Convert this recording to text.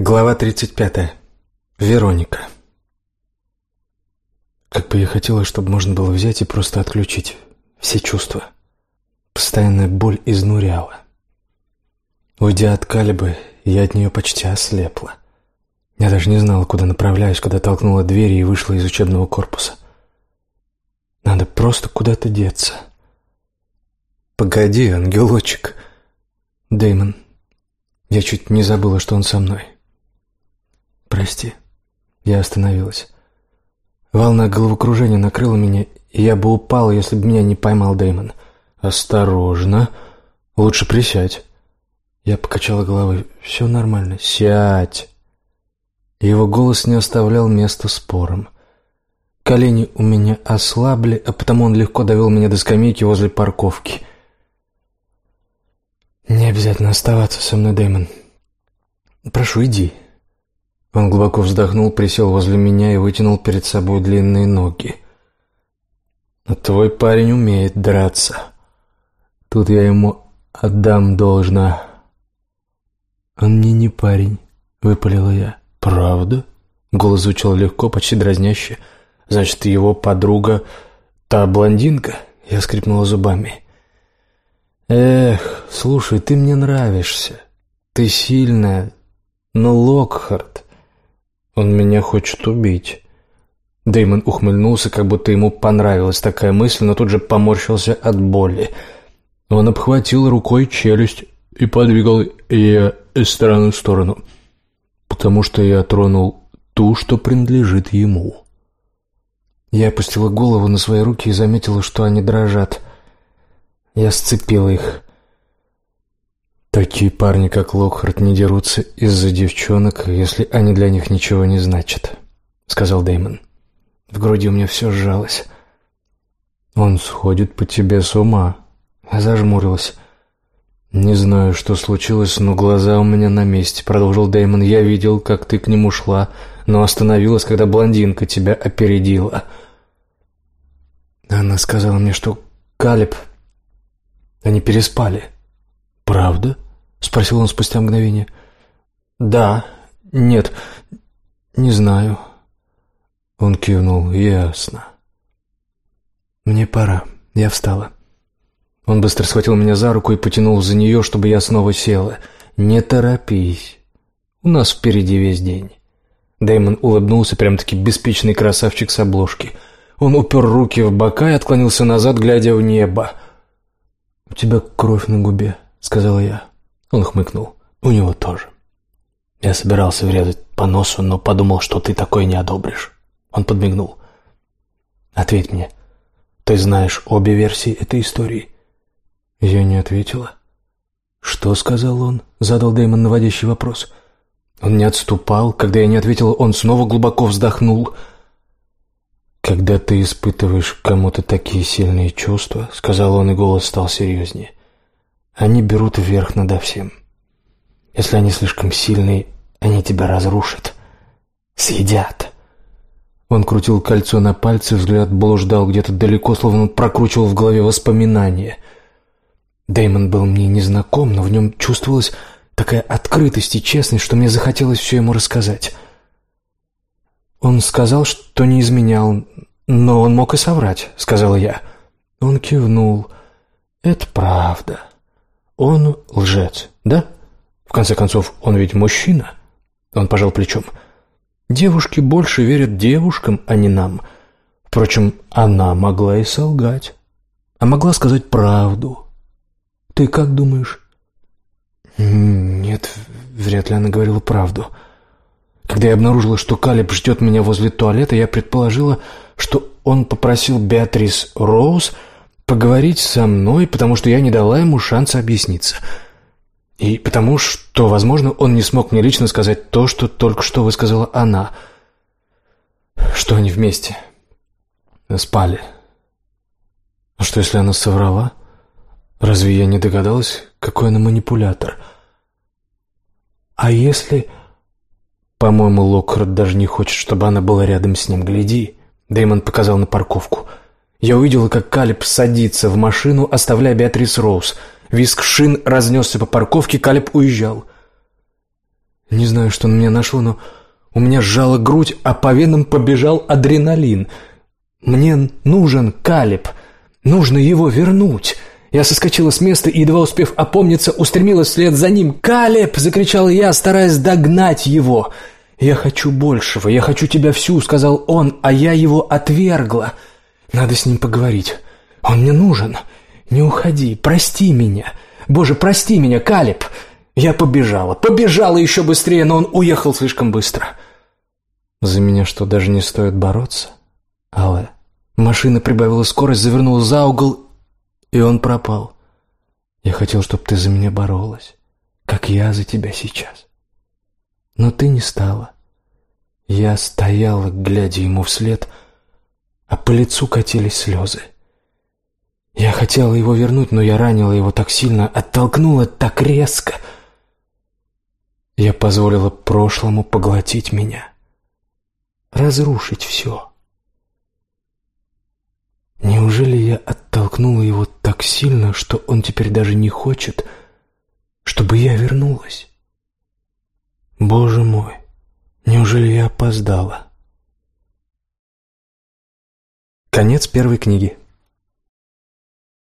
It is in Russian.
Глава 35. Вероника. Как бы я хотела, чтобы можно было взять и просто отключить все чувства. Постоянная боль изнуряла. Уйдя от Калибы, я от нее почти ослепла. Я даже не знала, куда направляюсь, когда толкнула дверь и вышла из учебного корпуса. Надо просто куда-то деться. «Погоди, ангелочек!» Дэймон. Я чуть не забыла, что он со мной. «Прости». Я остановилась. Волна головокружения накрыла меня, и я бы упала, если бы меня не поймал Дэймон. «Осторожно. Лучше присядь». Я покачала головой. «Все нормально. Сядь». Его голос не оставлял места спорам. Колени у меня ослабли, а потому он легко довел меня до скамейки возле парковки. «Не обязательно оставаться со мной, Дэймон. Прошу, иди». Он глубоко вздохнул, присел возле меня и вытянул перед собой длинные ноги. «Но твой парень умеет драться. Тут я ему отдам должно». «Он мне не парень», — выпалила я. «Правда?» Голос звучал легко, почти дразняще. «Значит, его подруга та блондинка?» Я скрипнула зубами. «Эх, слушай, ты мне нравишься. Ты сильная, но Локхард он меня хочет убить. Дэймон ухмыльнулся, как будто ему понравилась такая мысль, но тут же поморщился от боли. Он обхватил рукой челюсть и подвигал ее из стороны в сторону, потому что я тронул ту, что принадлежит ему. Я опустила голову на свои руки и заметила, что они дрожат. Я сцепила их. Такие парни, как Локхарт, не дерутся из-за девчонок, если они для них ничего не значат, сказал Дэймон. В груди у меня все сжалось. Он сходит по тебе с ума. Я зажмурилась. Не знаю, что случилось, но глаза у меня на месте, продолжил Дэймон. Я видел, как ты к нему шла, но остановилась, когда блондинка тебя опередила. Она сказала мне, что Калиб они переспали. «Правда?» — спросил он спустя мгновение. «Да. Нет. Не знаю». Он кивнул. «Ясно». «Мне пора. Я встала». Он быстро схватил меня за руку и потянул за нее, чтобы я снова села. «Не торопись. У нас впереди весь день». Дэймон улыбнулся, прям-таки беспечный красавчик с обложки. Он упер руки в бока и отклонился назад, глядя в небо. «У тебя кровь на губе», — сказала я. Он хмыкнул. «У него тоже». Я собирался врезать по носу, но подумал, что ты такое не одобришь. Он подмигнул. «Ответь мне, ты знаешь обе версии этой истории?» Я не ответила. «Что?» — сказал он, задал Дэймон наводящий вопрос. Он не отступал. Когда я не ответила, он снова глубоко вздохнул. «Когда ты испытываешь кому-то такие сильные чувства», — сказал он, и голос стал серьезнее, они берут верх надо всем. Если они слишком сильные, они тебя разрушат. Съедят. Он крутил кольцо на пальце, взгляд блуждал где-то далеко, словно прокручивал в голове воспоминания. Дэймон был мне незнаком, но в нем чувствовалась такая открытость и честность, что мне захотелось все ему рассказать. Он сказал, что не изменял, но он мог и соврать, сказала я. Он кивнул. Это правда. Он лжец, да? В конце концов, он ведь мужчина. Он пожал плечом. Девушки больше верят девушкам, а не нам. Впрочем, она могла и солгать. А могла сказать правду. Ты как думаешь? Нет, вряд ли она говорила правду. Когда я обнаружила, что Калеб ждет меня возле туалета, я предположила, что он попросил Беатрис Роуз поговорить со мной, потому что я не дала ему шанса объясниться. И потому что, возможно, он не смог мне лично сказать то, что только что высказала она. Что они вместе спали. А что, если она соврала? Разве я не догадалась, какой она манипулятор? А если... По-моему, Локхард даже не хочет, чтобы она была рядом с ним. Гляди. Дэймон показал на парковку. Я увидела, как Калиб садится в машину, оставляя Беатрис Роуз. Виск шин разнесся по парковке, Калиб уезжал. Не знаю, что на меня нашло, но у меня сжала грудь, а по венам побежал адреналин. Мне нужен Калиб. Нужно его вернуть. Я соскочила с места и, едва успев опомниться, устремилась вслед за ним. «Калеб!» — закричал я, стараясь догнать его. «Я хочу большего, я хочу тебя всю», — сказал он, а я его отвергла. «Надо с ним поговорить. Он мне нужен. Не уходи, прости меня. Боже, прости меня, Калеб!» Я побежала, побежала еще быстрее, но он уехал слишком быстро. За меня что, даже не стоит бороться? Алле. Машина прибавила скорость, завернула за угол, и он пропал. Я хотел, чтобы ты за меня боролась, как я за тебя сейчас. Но ты не стала. Я стояла, глядя ему вслед, а по лицу катились слезы. Я хотела его вернуть, но я ранила его так сильно, оттолкнула так резко. Я позволила прошлому поглотить меня, разрушить все. Неужели я оттолкнула его так сильно, что он теперь даже не хочет, чтобы я вернулась? Боже мой, неужели я опоздала? Конец первой книги.